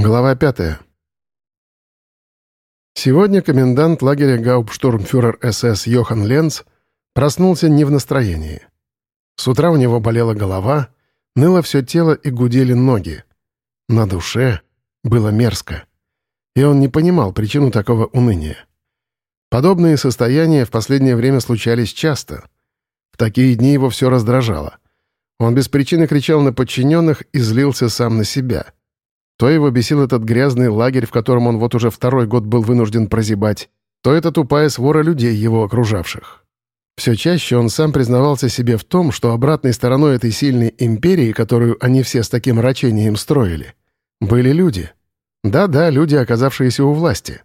Глава пятая. Сегодня комендант лагеря гауптштурмфюрер СС Йохан Ленц проснулся не в настроении. С утра у него болела голова, ныло все тело и гудели ноги. На душе было мерзко. И он не понимал причину такого уныния. Подобные состояния в последнее время случались часто. В такие дни его все раздражало. Он без причины кричал на подчиненных и злился сам на себя — то его бесил этот грязный лагерь, в котором он вот уже второй год был вынужден прозябать, то это тупая свора людей, его окружавших. Все чаще он сам признавался себе в том, что обратной стороной этой сильной империи, которую они все с таким рачением строили, были люди. Да-да, люди, оказавшиеся у власти.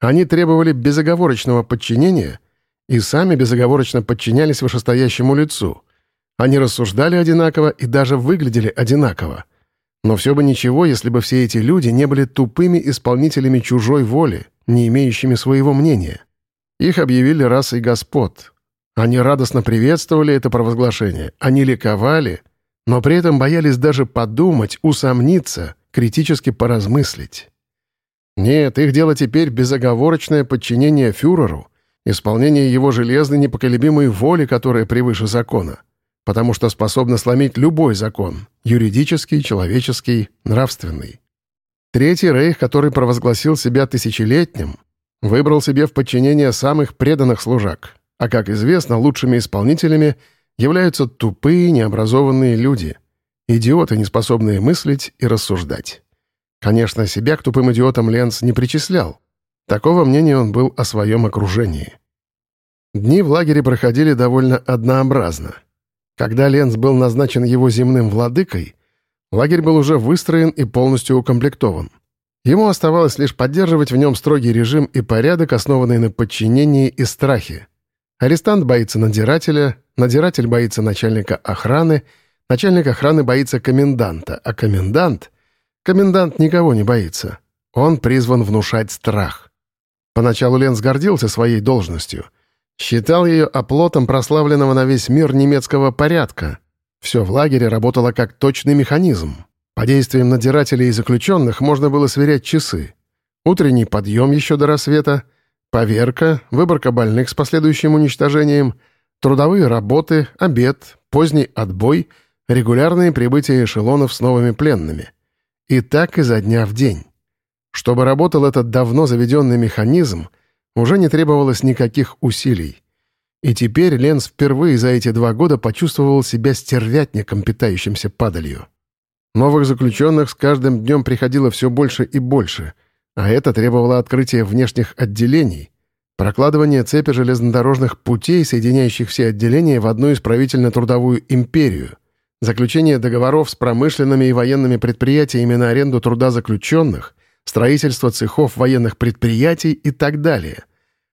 Они требовали безоговорочного подчинения и сами безоговорочно подчинялись вышестоящему лицу. Они рассуждали одинаково и даже выглядели одинаково. Но все бы ничего, если бы все эти люди не были тупыми исполнителями чужой воли, не имеющими своего мнения. Их объявили расой господ. Они радостно приветствовали это провозглашение, они ликовали, но при этом боялись даже подумать, усомниться, критически поразмыслить. Нет, их дело теперь безоговорочное подчинение фюреру, исполнение его железной непоколебимой воли, которая превыше закона — потому что способна сломить любой закон — юридический, человеческий, нравственный. Третий рейх, который провозгласил себя тысячелетним, выбрал себе в подчинение самых преданных служак, а, как известно, лучшими исполнителями являются тупые, необразованные люди, идиоты, не способные мыслить и рассуждать. Конечно, себя к тупым идиотам Ленц не причислял. Такого мнения он был о своем окружении. Дни в лагере проходили довольно однообразно — когда Ленц был назначен его земным владыкой, лагерь был уже выстроен и полностью укомплектован. Ему оставалось лишь поддерживать в нем строгий режим и порядок, основанный на подчинении и страхе. Арестант боится надзирателя, надзиратель боится начальника охраны, начальник охраны боится коменданта, а комендант... Комендант никого не боится. Он призван внушать страх. Поначалу Ленц гордился своей должностью — Считал ее оплотом прославленного на весь мир немецкого порядка. Все в лагере работало как точный механизм. По действиям надзирателей и заключенных можно было сверять часы. Утренний подъем еще до рассвета, поверка, выборка больных с последующим уничтожением, трудовые работы, обед, поздний отбой, регулярные прибытия эшелонов с новыми пленными. И так изо дня в день. Чтобы работал этот давно заведенный механизм — уже не требовалось никаких усилий. И теперь Ленс впервые за эти два года почувствовал себя стервятником, питающимся падалью. Новых заключенных с каждым днем приходило все больше и больше, а это требовало открытия внешних отделений, прокладывания цепи железнодорожных путей, соединяющих все отделения в одну исправительно-трудовую империю, заключение договоров с промышленными и военными предприятиями на аренду труда заключенных, строительство цехов военных предприятий и так далее.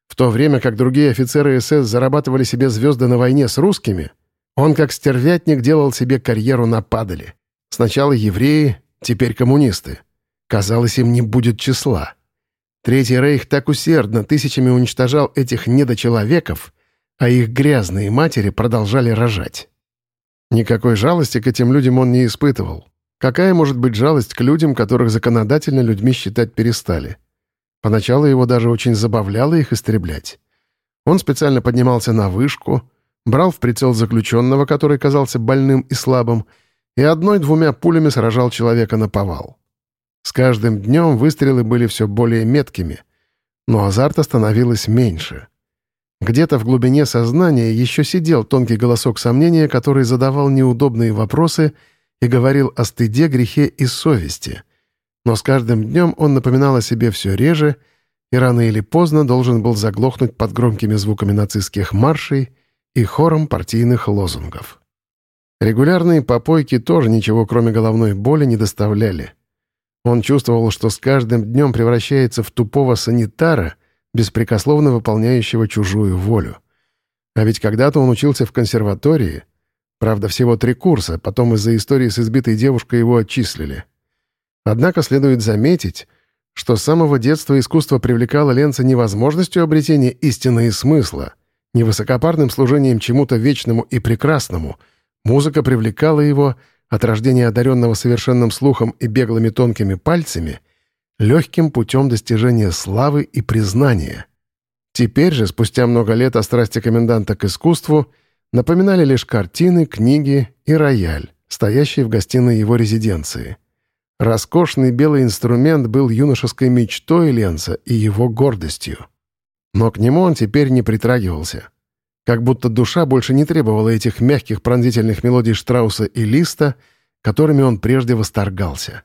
В то время как другие офицеры СС зарабатывали себе звезды на войне с русскими, он как стервятник делал себе карьеру на падали. Сначала евреи, теперь коммунисты. Казалось, им не будет числа. Третий рейх так усердно тысячами уничтожал этих недочеловеков, а их грязные матери продолжали рожать. Никакой жалости к этим людям он не испытывал. Какая может быть жалость к людям, которых законодательно людьми считать перестали? Поначалу его даже очень забавляло их истреблять. Он специально поднимался на вышку, брал в прицел заключенного, который казался больным и слабым, и одной-двумя пулями сражал человека на повал. С каждым днем выстрелы были все более меткими, но азарта становилось меньше. Где-то в глубине сознания еще сидел тонкий голосок сомнения, который задавал неудобные вопросы — и говорил о стыде, грехе и совести. Но с каждым днем он напоминал о себе все реже и рано или поздно должен был заглохнуть под громкими звуками нацистских маршей и хором партийных лозунгов. Регулярные попойки тоже ничего, кроме головной боли, не доставляли. Он чувствовал, что с каждым днем превращается в тупого санитара, беспрекословно выполняющего чужую волю. А ведь когда-то он учился в консерватории — Правда, всего три курса, потом из-за истории с избитой девушкой его отчислили. Однако следует заметить, что с самого детства искусство привлекало Ленца не возможностью обретения истины и смысла, не высокопарным служением чему-то вечному и прекрасному. Музыка привлекала его от рождения одаренного совершенным слухом и беглыми тонкими пальцами легким путем достижения славы и признания. Теперь же, спустя много лет о страсти коменданта к искусству, напоминали лишь картины, книги и рояль, стоящий в гостиной его резиденции. Роскошный белый инструмент был юношеской мечтой Ленца и его гордостью. Но к нему он теперь не притрагивался. Как будто душа больше не требовала этих мягких пронзительных мелодий Штрауса и Листа, которыми он прежде восторгался.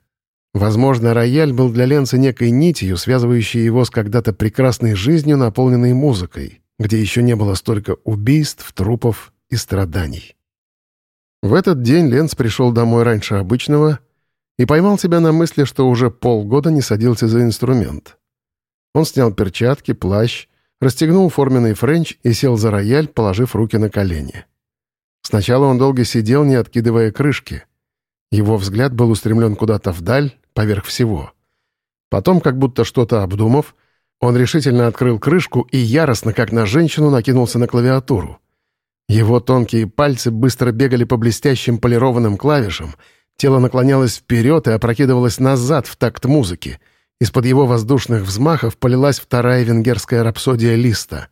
Возможно, рояль был для Ленца некой нитью, связывающей его с когда-то прекрасной жизнью, наполненной музыкой, где еще не было столько убийств, трупов и страданий. В этот день Ленц пришел домой раньше обычного и поймал себя на мысли, что уже полгода не садился за инструмент. Он снял перчатки, плащ, расстегнул форменный френч и сел за рояль, положив руки на колени. Сначала он долго сидел, не откидывая крышки. Его взгляд был устремлен куда-то вдаль, поверх всего. Потом, как будто что-то обдумав, он решительно открыл крышку и яростно, как на женщину, накинулся на клавиатуру. Его тонкие пальцы быстро бегали по блестящим полированным клавишам, тело наклонялось вперед и опрокидывалось назад в такт музыки. Из-под его воздушных взмахов полилась вторая венгерская рапсодия Листа.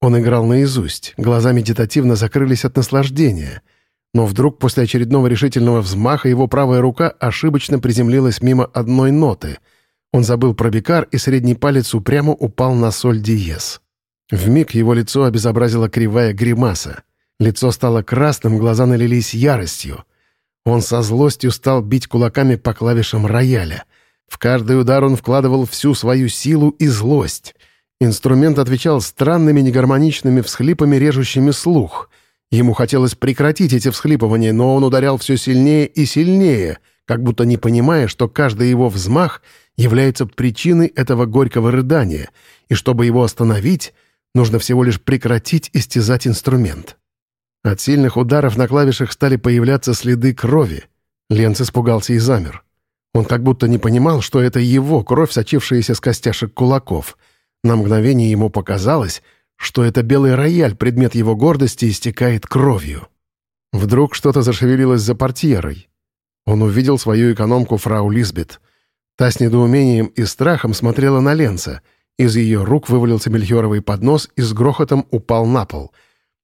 Он играл наизусть, глаза медитативно закрылись от наслаждения — но вдруг после очередного решительного взмаха его правая рука ошибочно приземлилась мимо одной ноты. Он забыл про бикар, и средний палец упрямо упал на соль диез. Вмиг его лицо обезобразила кривая гримаса. Лицо стало красным, глаза налились яростью. Он со злостью стал бить кулаками по клавишам рояля. В каждый удар он вкладывал всю свою силу и злость. Инструмент отвечал странными негармоничными всхлипами, режущими слух — Ему хотелось прекратить эти всхлипывания, но он ударял все сильнее и сильнее, как будто не понимая, что каждый его взмах является причиной этого горького рыдания, и чтобы его остановить, нужно всего лишь прекратить истязать инструмент. От сильных ударов на клавишах стали появляться следы крови. Ленц испугался и замер. Он как будто не понимал, что это его кровь, сочившаяся с костяшек кулаков. На мгновение ему показалось, что это белый рояль, предмет его гордости, истекает кровью. Вдруг что-то зашевелилось за портьерой. Он увидел свою экономку фрау Лизбет. Та с недоумением и страхом смотрела на Ленца. Из ее рук вывалился мельхиоровый поднос и с грохотом упал на пол.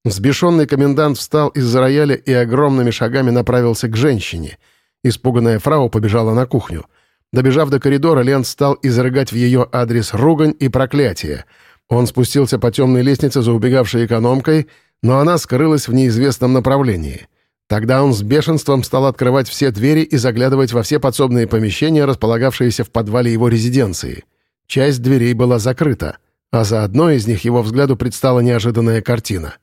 Взбешенный комендант встал из-за рояля и огромными шагами направился к женщине. Испуганная фрау побежала на кухню. Добежав до коридора, Ленц стал изрыгать в ее адрес ругань и проклятие — он спустился по темной лестнице за убегавшей экономкой, но она скрылась в неизвестном направлении. Тогда он с бешенством стал открывать все двери и заглядывать во все подсобные помещения, располагавшиеся в подвале его резиденции. Часть дверей была закрыта, а за одной из них его взгляду предстала неожиданная картина.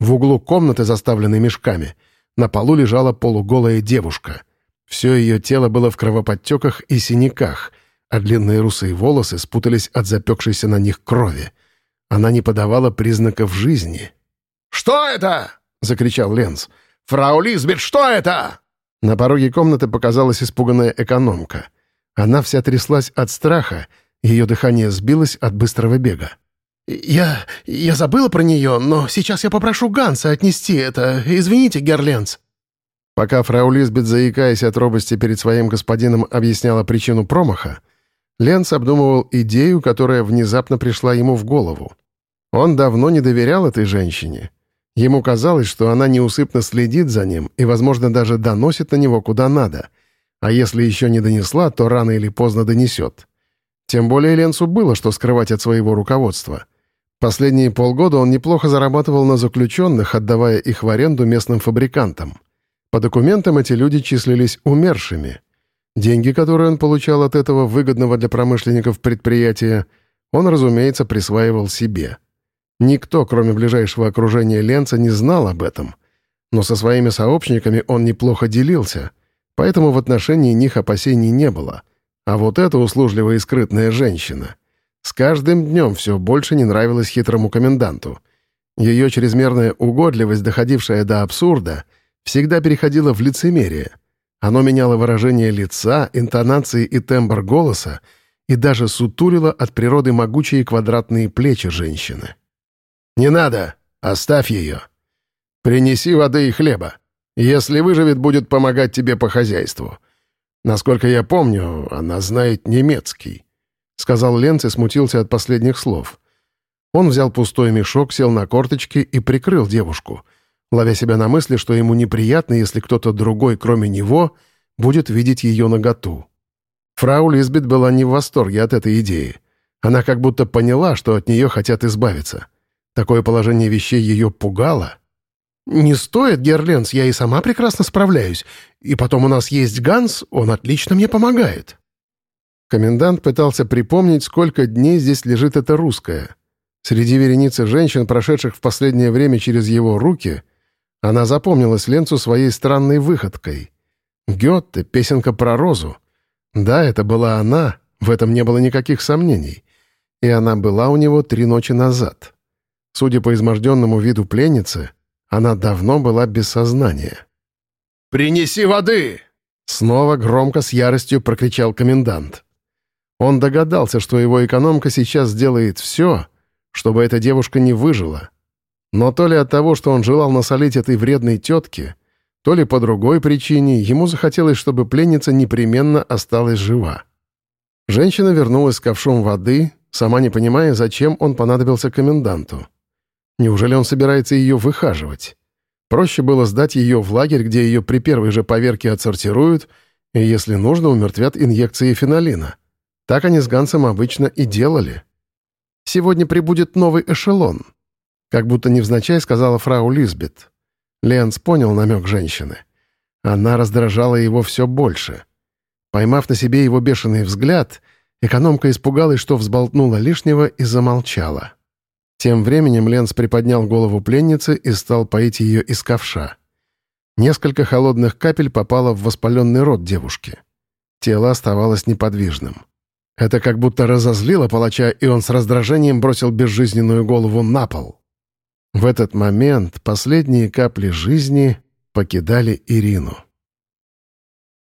В углу комнаты, заставленной мешками, на полу лежала полуголая девушка. Все ее тело было в кровоподтеках и синяках, а длинные русые волосы спутались от запекшейся на них крови. Она не подавала признаков жизни. «Что это?» — закричал Ленц. «Фрау Лизбет, что это?» На пороге комнаты показалась испуганная экономка. Она вся тряслась от страха, ее дыхание сбилось от быстрого бега. «Я... я забыла про нее, но сейчас я попрошу Ганса отнести это. Извините, Герленц». Пока фрау Лизбет, заикаясь от робости перед своим господином, объясняла причину промаха, Ленц обдумывал идею, которая внезапно пришла ему в голову. Он давно не доверял этой женщине. Ему казалось, что она неусыпно следит за ним и, возможно, даже доносит на него куда надо. А если еще не донесла, то рано или поздно донесет. Тем более Ленцу было что скрывать от своего руководства. Последние полгода он неплохо зарабатывал на заключенных, отдавая их в аренду местным фабрикантам. По документам эти люди числились умершими. Деньги, которые он получал от этого выгодного для промышленников предприятия, он, разумеется, присваивал себе. Никто, кроме ближайшего окружения Ленца, не знал об этом. Но со своими сообщниками он неплохо делился, поэтому в отношении них опасений не было. А вот эта услужливая и скрытная женщина с каждым днем все больше не нравилась хитрому коменданту. Ее чрезмерная угодливость, доходившая до абсурда, всегда переходила в лицемерие. Оно меняло выражение лица, интонации и тембр голоса и даже сутулило от природы могучие квадратные плечи женщины. «Не надо! Оставь ее! Принеси воды и хлеба. Если выживет, будет помогать тебе по хозяйству. Насколько я помню, она знает немецкий. сказал Ленц и смутился от последних слов. Он взял пустой мешок, сел на корточки и прикрыл девушку, ловя себя на мысли, что ему неприятно, если кто-то другой, кроме него, будет видеть ее наготу. Фрау Лизбет была не в восторге от этой идеи. Она как будто поняла, что от нее хотят избавиться. Такое положение вещей ее пугало. «Не стоит, Герленс, я и сама прекрасно справляюсь. И потом у нас есть Ганс, он отлично мне помогает». Комендант пытался припомнить, сколько дней здесь лежит эта русская. Среди вереницы женщин, прошедших в последнее время через его руки, она запомнилась Ленцу своей странной выходкой. Гетте, песенка про розу. Да, это была она, в этом не было никаких сомнений. И она была у него три ночи назад. Судя по изможденному виду пленницы, она давно была без сознания. «Принеси воды!» Снова громко с яростью прокричал комендант. Он догадался, что его экономка сейчас сделает все, чтобы эта девушка не выжила. Но то ли от того, что он желал насолить этой вредной тетке, то ли по другой причине ему захотелось, чтобы пленница непременно осталась жива. Женщина вернулась с ковшом воды, сама не понимая, зачем он понадобился коменданту. Неужели он собирается ее выхаживать? Проще было сдать ее в лагерь, где ее при первой же поверке отсортируют, и, если нужно, умертвят инъекции фенолина. Так они с Гансом обычно и делали. «Сегодня прибудет новый эшелон», как будто невзначай сказала фрау Лизбет. Ленц понял намек женщины. Она раздражала его все больше. Поймав на себе его бешеный взгляд, экономка испугалась, что взболтнула лишнего и замолчала. Тем временем Ленц приподнял голову пленницы и стал поить ее из ковша. Несколько холодных капель попало в воспаленный рот девушки. Тело оставалось неподвижным. Это как будто разозлило палача, и он с раздражением бросил безжизненную голову на пол. В этот момент последние капли жизни покидали Ирину.